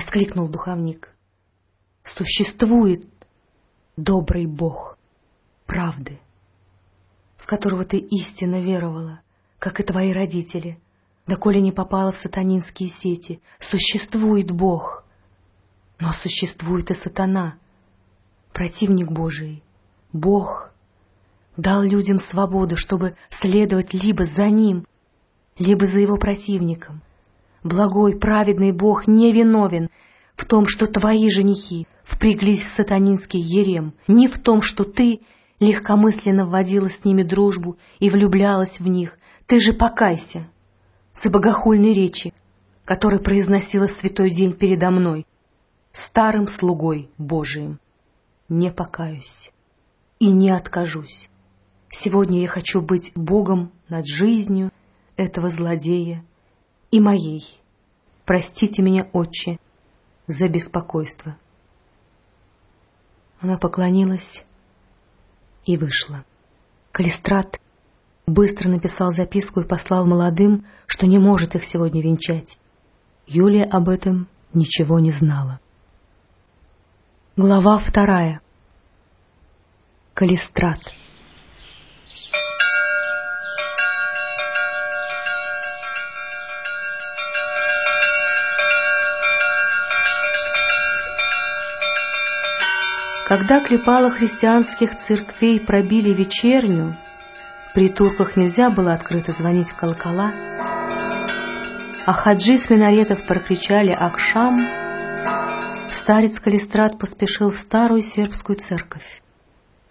воскликнул духовник. Существует добрый Бог правды, в которого ты истинно веровала, как и твои родители, доколе не попала в сатанинские сети. Существует Бог, но существует и сатана, противник Божий. Бог дал людям свободу, чтобы следовать либо за Ним, либо за Его противником. Благой, праведный Бог не виновен в том, что твои женихи впряглись в сатанинский ерем, не в том, что ты легкомысленно вводила с ними дружбу и влюблялась в них. Ты же покайся за богохульной речи, которые произносила в святой день передо мной, старым слугой Божиим. Не покаюсь и не откажусь. Сегодня я хочу быть Богом над жизнью этого злодея и моей. Простите меня, отче, за беспокойство. Она поклонилась и вышла. Калистрат быстро написал записку и послал молодым, что не может их сегодня венчать. Юлия об этом ничего не знала. Глава вторая. Калистрат. Когда клепала христианских церквей пробили вечерню, при турках нельзя было открыто звонить в колокола, а хаджи с минаретов прокричали «Акшам», старец Калистрат поспешил в старую сербскую церковь.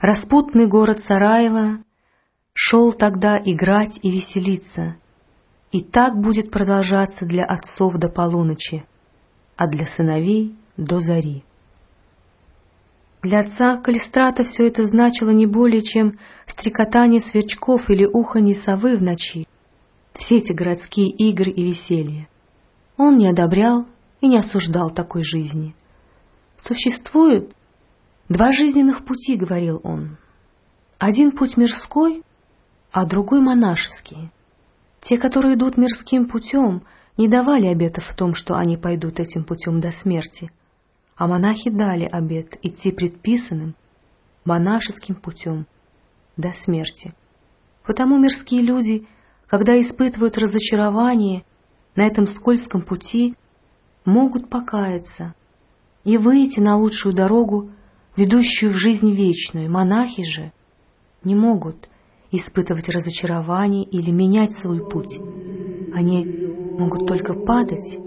Распутный город Сараева шел тогда играть и веселиться, и так будет продолжаться для отцов до полуночи, а для сыновей до зари. Для отца Калистрата все это значило не более, чем стрекотание сверчков или уханье совы в ночи. Все эти городские игры и веселье. Он не одобрял и не осуждал такой жизни. Существует два жизненных пути, говорил он. Один путь мирской, а другой монашеский. Те, которые идут мирским путем, не давали обетов в том, что они пойдут этим путем до смерти — а монахи дали обет идти предписанным монашеским путем до смерти. Потому мирские люди, когда испытывают разочарование на этом скользком пути, могут покаяться и выйти на лучшую дорогу, ведущую в жизнь вечную. Монахи же не могут испытывать разочарование или менять свой путь. Они могут только падать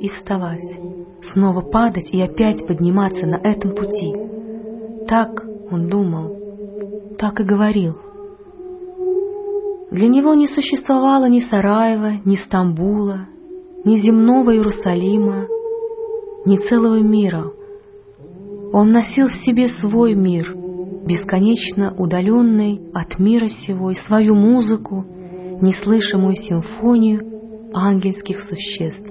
и вставать снова падать и опять подниматься на этом пути. Так он думал, так и говорил. Для него не существовало ни Сараева, ни Стамбула, ни земного Иерусалима, ни целого мира. Он носил в себе свой мир, бесконечно удаленный от мира сего, и свою музыку, неслышимую симфонию ангельских существ.